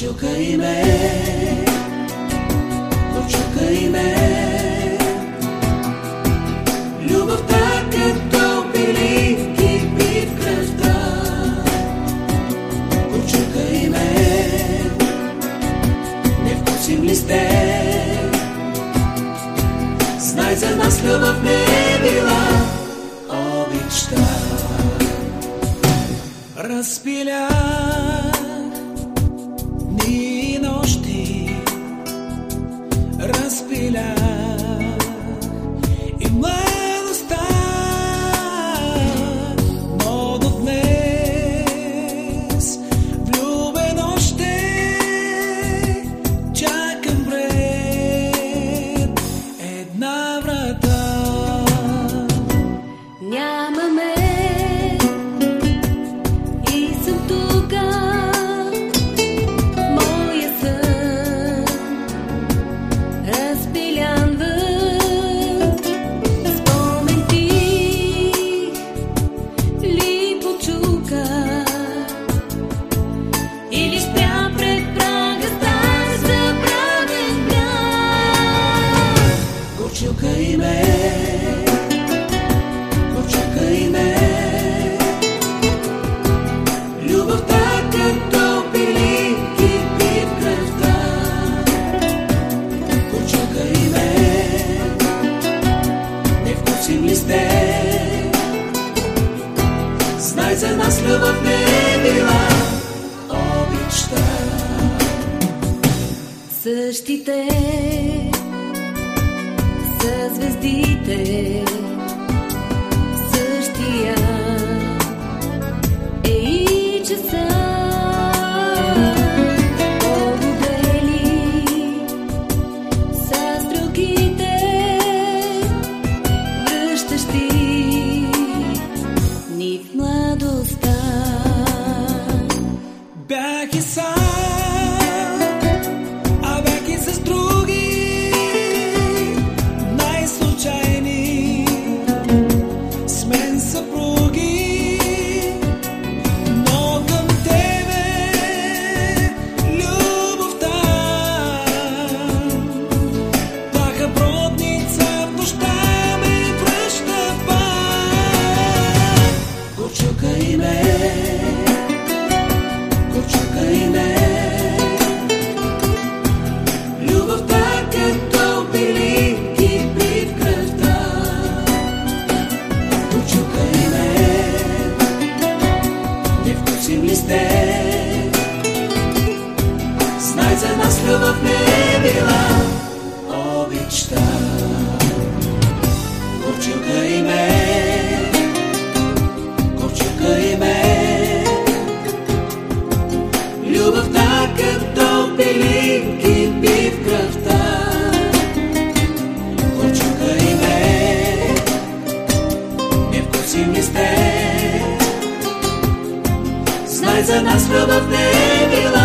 Почукай ме, почукай ме. Любовта като били кипи в кръвта. Почукай ме, не вкусим ли сте? Знай за нас любов не е била обичта. Разпилях Същите са звездите, същия е и часа. Почукай ме, Почукай ме Любовта като били кипи в кръвта. Почукай ме Не вкусим ли сте? Знай за нас любов не е It's a nice club of baby.